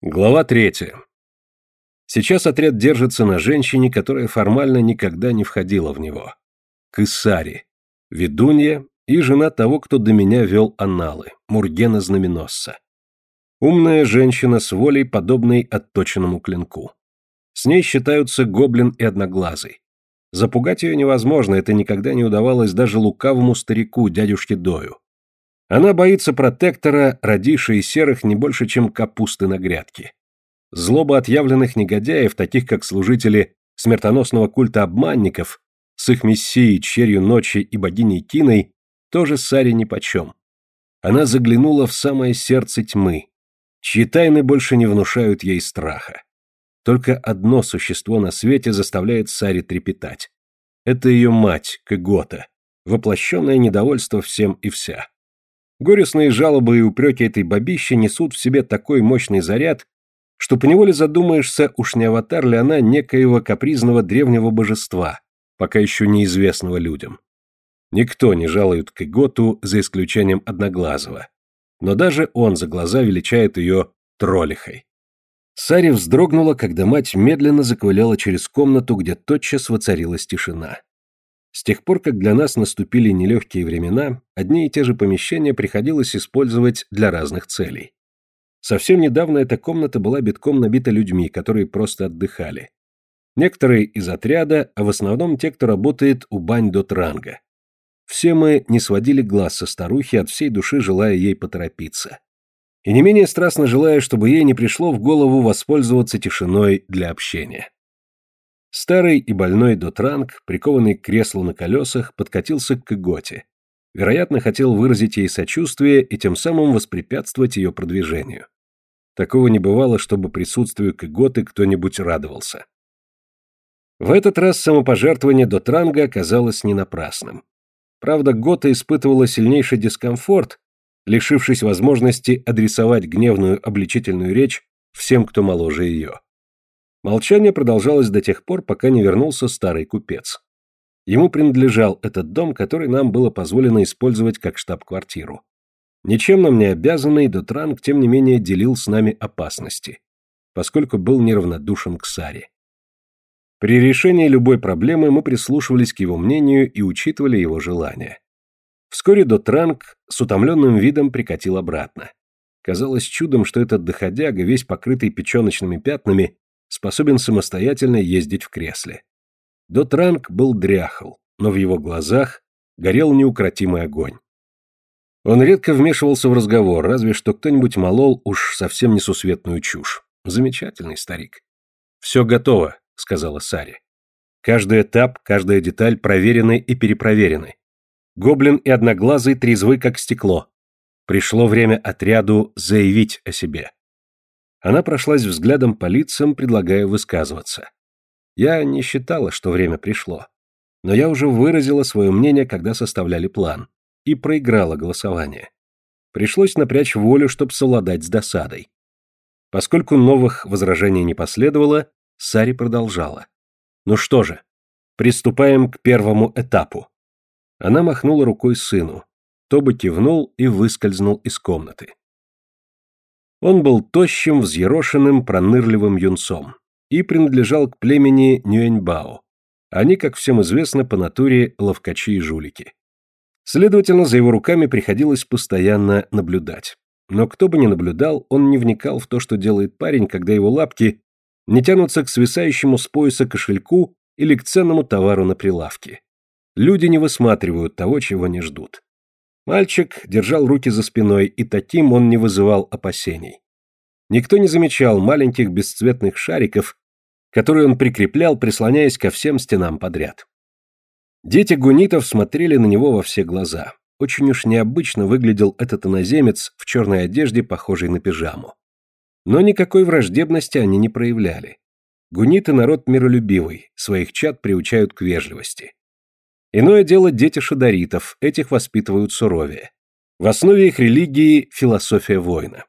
Глава третья. Сейчас отряд держится на женщине, которая формально никогда не входила в него. Кысари, ведунья и жена того, кто до меня вел аналы, Мургена Знаменосца. Умная женщина с волей, подобной отточенному клинку. С ней считаются гоблин и одноглазый. Запугать ее невозможно, это никогда не удавалось даже лукавому старику, дядюшке Дою. Она боится протектора, родиша и серых не больше, чем капусты на грядке. Злоба отъявленных негодяев, таких как служители смертоносного культа обманников, с их мессией, черью ночи и богиней Киной, тоже Саре нипочем. Она заглянула в самое сердце тьмы, чьи тайны больше не внушают ей страха. Только одно существо на свете заставляет Саре трепетать. Это ее мать, Кэгота, воплощенное недовольство всем и вся. Горестные жалобы и упреки этой бабищи несут в себе такой мощный заряд, что поневоле задумаешься, уж не аватар ли она некоего капризного древнего божества, пока еще неизвестного людям. Никто не жалует к Иготу, за исключением Одноглазого. Но даже он за глаза величает ее троллихой. Сари вздрогнула, когда мать медленно заковыляла через комнату, где тотчас воцарилась тишина. С тех пор, как для нас наступили нелегкие времена, одни и те же помещения приходилось использовать для разных целей. Совсем недавно эта комната была битком набита людьми, которые просто отдыхали. Некоторые из отряда, а в основном те, кто работает у бань до транга. Все мы не сводили глаз со старухи, от всей души желая ей поторопиться. И не менее страстно желая, чтобы ей не пришло в голову воспользоваться тишиной для общения. Старый и больной Дотранг, прикованный к креслу на колесах, подкатился к Готе. Вероятно, хотел выразить ей сочувствие и тем самым воспрепятствовать ее продвижению. Такого не бывало, чтобы присутствию Кыготы кто-нибудь радовался. В этот раз самопожертвование Дотранга оказалось не напрасным. Правда, Гота испытывала сильнейший дискомфорт, лишившись возможности адресовать гневную обличительную речь всем, кто моложе ее. Молчание продолжалось до тех пор, пока не вернулся старый купец. Ему принадлежал этот дом, который нам было позволено использовать как штаб-квартиру. Ничем нам не обязанный, Дотранг, тем не менее, делил с нами опасности, поскольку был неравнодушен к Саре. При решении любой проблемы мы прислушивались к его мнению и учитывали его желания. Вскоре Дотранг с утомленным видом прикатил обратно. Казалось чудом, что этот доходяга, весь покрытый печеночными пятнами, способен самостоятельно ездить в кресле. Дотранг был дряхл, но в его глазах горел неукротимый огонь. Он редко вмешивался в разговор, разве что кто-нибудь молол уж совсем несусветную чушь. Замечательный старик. «Все готово», — сказала Сари. «Каждый этап, каждая деталь проверены и перепроверены. Гоблин и Одноглазый трезвы, как стекло. Пришло время отряду заявить о себе». Она прошлась взглядом по лицам, предлагая высказываться. Я не считала, что время пришло. Но я уже выразила свое мнение, когда составляли план, и проиграла голосование. Пришлось напрячь волю, чтобы совладать с досадой. Поскольку новых возражений не последовало, Сари продолжала. «Ну что же, приступаем к первому этапу». Она махнула рукой сыну. Тоба кивнул и выскользнул из комнаты. Он был тощим, взъерошенным, пронырливым юнцом и принадлежал к племени Нюэньбао. Они, как всем известно, по натуре ловкачи и жулики. Следовательно, за его руками приходилось постоянно наблюдать. Но кто бы ни наблюдал, он не вникал в то, что делает парень, когда его лапки не тянутся к свисающему с пояса кошельку или к ценному товару на прилавке. Люди не высматривают того, чего не ждут. Мальчик держал руки за спиной, и таким он не вызывал опасений. Никто не замечал маленьких бесцветных шариков, которые он прикреплял, прислоняясь ко всем стенам подряд. Дети гунитов смотрели на него во все глаза. Очень уж необычно выглядел этот иноземец в черной одежде, похожей на пижаму. Но никакой враждебности они не проявляли. Гуниты народ миролюбивый, своих чад приучают к вежливости. Иное дело дети шадаритов, этих воспитывают суровее. В основе их религии – философия воина.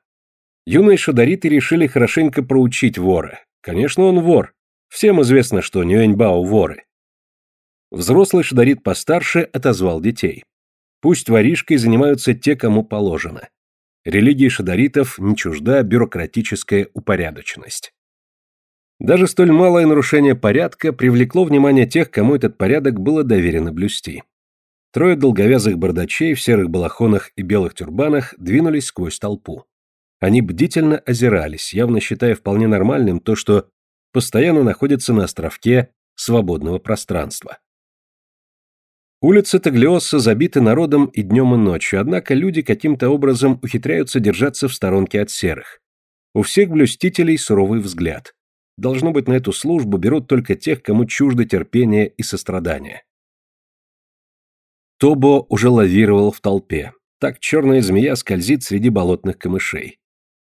Юные шадариты решили хорошенько проучить вора. Конечно, он вор. Всем известно, что Нюэньбао – воры. Взрослый шадарит постарше отозвал детей. Пусть воришкой занимаются те, кому положено. Религии шадаритов не чужда бюрократическая упорядоченность. Даже столь малое нарушение порядка привлекло внимание тех, кому этот порядок было доверено блюсти. Трое долговязых бардачей в серых балахонах и белых тюрбанах двинулись сквозь толпу. Они бдительно озирались, явно считая вполне нормальным то, что постоянно находится на островке свободного пространства. Улицы Таглиосса забиты народом и днем, и ночью, однако люди каким-то образом ухитряются держаться в сторонке от серых. У всех блюстителей суровый взгляд. Должно быть, на эту службу берут только тех, кому чуждо терпение и сострадание. Тобо уже лавировал в толпе. Так черная змея скользит среди болотных камышей.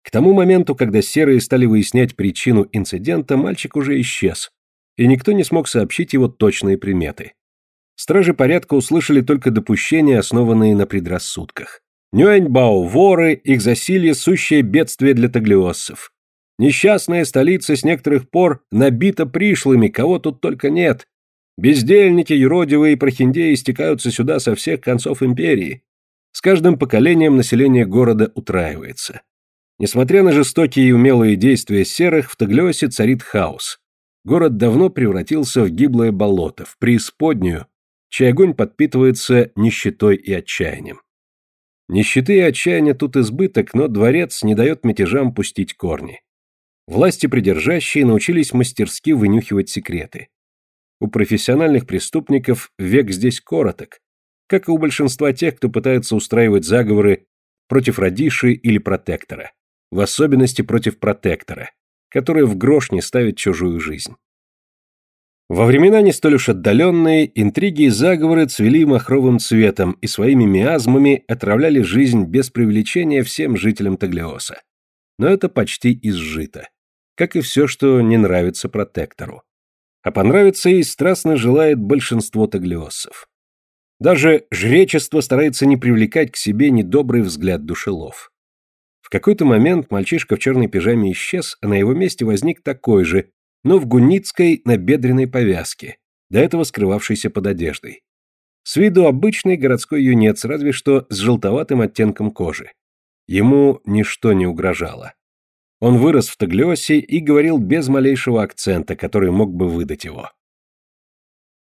К тому моменту, когда серые стали выяснять причину инцидента, мальчик уже исчез, и никто не смог сообщить его точные приметы. Стражи порядка услышали только допущения, основанные на предрассудках. Нюэньбао – воры, их засилье – сущее бедствие для таглиоссов. Несчастная столица с некоторых пор набита пришлыми, кого тут только нет. Бездельники, юродивые и прохиндеи стекаются сюда со всех концов империи. С каждым поколением население города утраивается. Несмотря на жестокие и умелые действия серых, в Таглиосе царит хаос. Город давно превратился в гиблое болото, в преисподнюю, чей огонь подпитывается нищетой и отчаянием. Нищеты и отчаяния тут избыток, но дворец не дает мятежам пустить корни. Власти придержащие научились мастерски вынюхивать секреты. У профессиональных преступников век здесь короток, как и у большинства тех, кто пытается устраивать заговоры против Радиши или протектора, в особенности против протектора, который в грош не ставит чужую жизнь. Во времена не столь уж отдаленные, интриги и заговоры цвели махровым цветом и своими миазмами отравляли жизнь без привлечения всем жителям Таглиоса. Но это почти изжито, как и все, что не нравится протектору а понравится ей страстно желает большинство таглиоссов. Даже жречество старается не привлекать к себе недобрый взгляд душелов. В какой-то момент мальчишка в черной пижаме исчез, а на его месте возник такой же, но в гуницкой набедренной повязке, до этого скрывавшейся под одеждой. С виду обычный городской юнец, разве что с желтоватым оттенком кожи. Ему ничто не угрожало. Он вырос в Таглиосе и говорил без малейшего акцента, который мог бы выдать его.